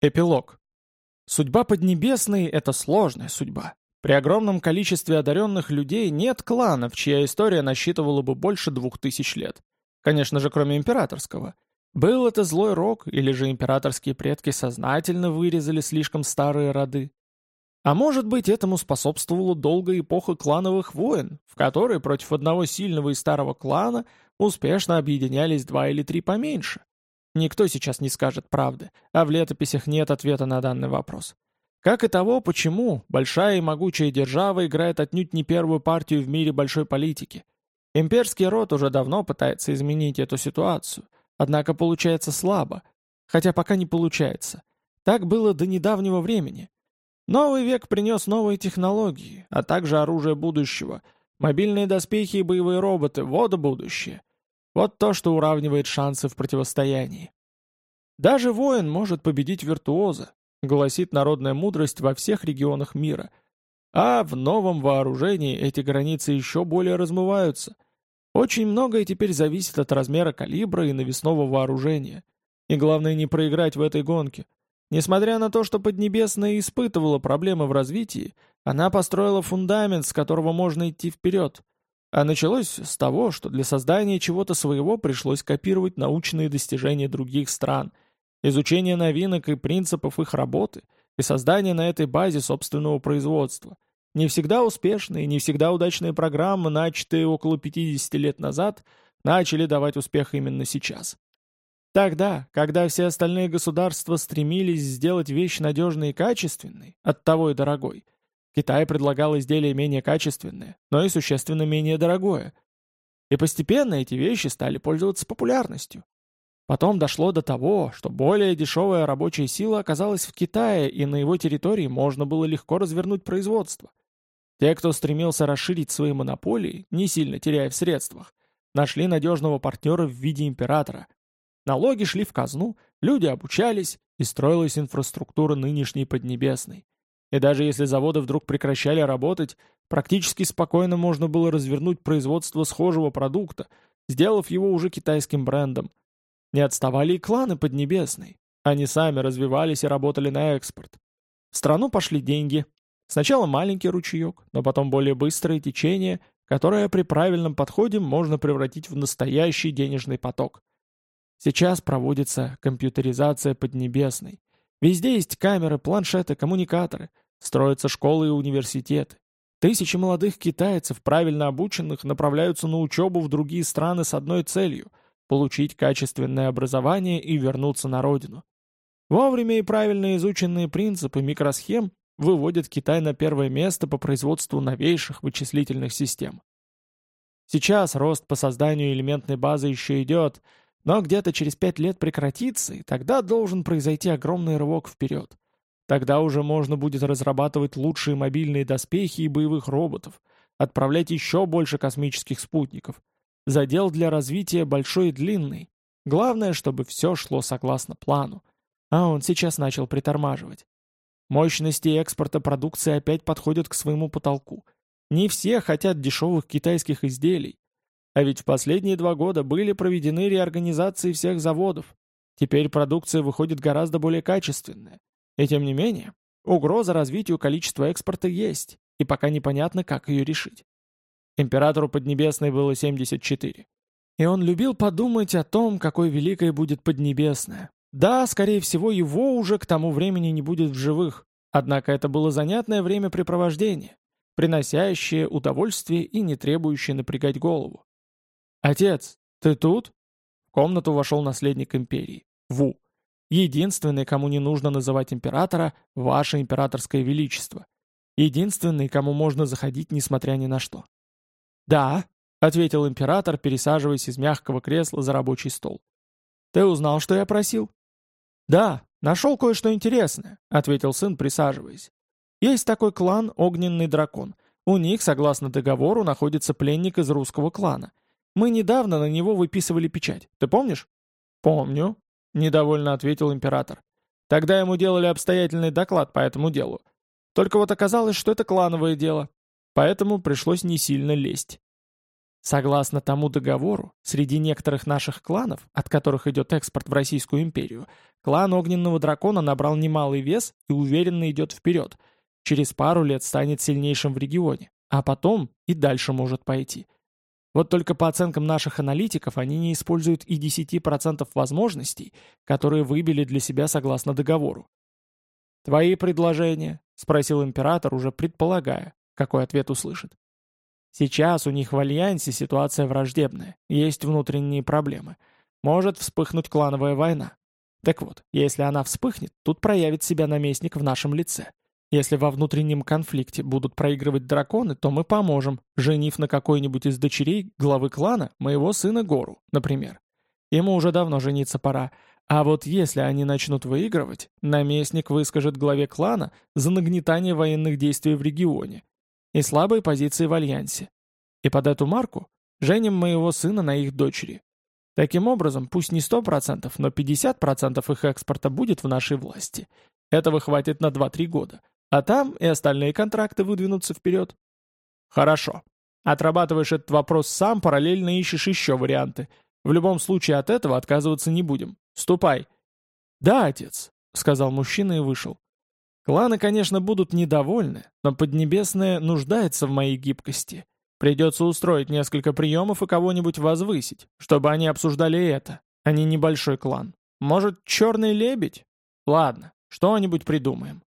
Эпилог. Судьба Поднебесной — это сложная судьба. При огромном количестве одаренных людей нет кланов, чья история насчитывала бы больше двух тысяч лет. Конечно же, кроме императорского. Был это злой рок, или же императорские предки сознательно вырезали слишком старые роды. А может быть, этому способствовала долгая эпоха клановых войн, в которой против одного сильного и старого клана успешно объединялись два или три поменьше. Никто сейчас не скажет правды, а в летописях нет ответа на данный вопрос. Как и того, почему большая и могучая держава играет отнюдь не первую партию в мире большой политики. Имперский род уже давно пытается изменить эту ситуацию, однако получается слабо, хотя пока не получается. Так было до недавнего времени. Новый век принес новые технологии, а также оружие будущего, мобильные доспехи и боевые роботы – вот будущее. Вот то, что уравнивает шансы в противостоянии. Даже воин может победить виртуоза, гласит народная мудрость во всех регионах мира. А в новом вооружении эти границы еще более размываются. Очень многое теперь зависит от размера калибра и навесного вооружения. И главное не проиграть в этой гонке. Несмотря на то, что Поднебесная испытывала проблемы в развитии, она построила фундамент, с которого можно идти вперед. А началось с того, что для создания чего-то своего пришлось копировать научные достижения других стран, изучение новинок и принципов их работы и создание на этой базе собственного производства. Не всегда успешные, не всегда удачные программы, начатые около 50 лет назад, начали давать успех именно сейчас. Тогда, когда все остальные государства стремились сделать вещь надежной и качественной, оттого и дорогой – Китай предлагал изделие менее качественное, но и существенно менее дорогое. И постепенно эти вещи стали пользоваться популярностью. Потом дошло до того, что более дешевая рабочая сила оказалась в Китае, и на его территории можно было легко развернуть производство. Те, кто стремился расширить свои монополии, не сильно теряя в средствах, нашли надежного партнера в виде императора. Налоги шли в казну, люди обучались, и строилась инфраструктура нынешней Поднебесной. И даже если заводы вдруг прекращали работать, практически спокойно можно было развернуть производство схожего продукта, сделав его уже китайским брендом. Не отставали и кланы Поднебесной. Они сами развивались и работали на экспорт. В страну пошли деньги. Сначала маленький ручеек, но потом более быстрое течение, которое при правильном подходе можно превратить в настоящий денежный поток. Сейчас проводится компьютеризация Поднебесной. Везде есть камеры, планшеты, коммуникаторы. Строятся школы и университеты. Тысячи молодых китайцев, правильно обученных, направляются на учебу в другие страны с одной целью – получить качественное образование и вернуться на родину. Вовремя и правильно изученные принципы микросхем выводят Китай на первое место по производству новейших вычислительных систем. Сейчас рост по созданию элементной базы еще идет – но где-то через пять лет прекратится, и тогда должен произойти огромный рывок вперед. Тогда уже можно будет разрабатывать лучшие мобильные доспехи и боевых роботов, отправлять еще больше космических спутников. Задел для развития большой и длинный. Главное, чтобы все шло согласно плану. А он сейчас начал притормаживать. Мощности экспорта продукции опять подходят к своему потолку. Не все хотят дешевых китайских изделий. А ведь в последние два года были проведены реорганизации всех заводов. Теперь продукция выходит гораздо более качественная. И тем не менее, угроза развитию количества экспорта есть, и пока непонятно, как ее решить. Императору Поднебесной было 74. И он любил подумать о том, какой великой будет Поднебесная. Да, скорее всего, его уже к тому времени не будет в живых, однако это было занятное времяпрепровождение, приносящее удовольствие и не требующее напрягать голову. «Отец, ты тут?» В комнату вошел наследник империи, Ву. Единственный, кому не нужно называть императора, ваше императорское величество. Единственный, кому можно заходить, несмотря ни на что. «Да», — ответил император, пересаживаясь из мягкого кресла за рабочий стол. «Ты узнал, что я просил?» «Да, нашел кое-что интересное», — ответил сын, присаживаясь. «Есть такой клан Огненный Дракон. У них, согласно договору, находится пленник из русского клана. Мы недавно на него выписывали печать. Ты помнишь?» «Помню», — недовольно ответил император. «Тогда ему делали обстоятельный доклад по этому делу. Только вот оказалось, что это клановое дело. Поэтому пришлось не сильно лезть». Согласно тому договору, среди некоторых наших кланов, от которых идет экспорт в Российскую империю, клан Огненного Дракона набрал немалый вес и уверенно идет вперед. Через пару лет станет сильнейшим в регионе, а потом и дальше может пойти. Вот только по оценкам наших аналитиков они не используют и 10% возможностей, которые выбили для себя согласно договору. «Твои предложения?» — спросил император, уже предполагая, какой ответ услышит. Сейчас у них в Альянсе ситуация враждебная, есть внутренние проблемы. Может вспыхнуть клановая война. Так вот, если она вспыхнет, тут проявит себя наместник в нашем лице. Если во внутреннем конфликте будут проигрывать драконы, то мы поможем, женив на какой-нибудь из дочерей главы клана моего сына Гору, например. Ему уже давно жениться пора. А вот если они начнут выигрывать, наместник выскажет главе клана за нагнетание военных действий в регионе и слабые позиции в Альянсе. И под эту марку женим моего сына на их дочери. Таким образом, пусть не 100%, но 50% их экспорта будет в нашей власти. Этого хватит на 2-3 года. А там и остальные контракты выдвинутся вперед. Хорошо. Отрабатываешь этот вопрос сам, параллельно ищешь еще варианты. В любом случае от этого отказываться не будем. Ступай. Да, отец, сказал мужчина и вышел. Кланы, конечно, будут недовольны, но Поднебесная нуждается в моей гибкости. Придется устроить несколько приемов и кого-нибудь возвысить, чтобы они обсуждали это, а не небольшой клан. Может, черный лебедь? Ладно, что-нибудь придумаем.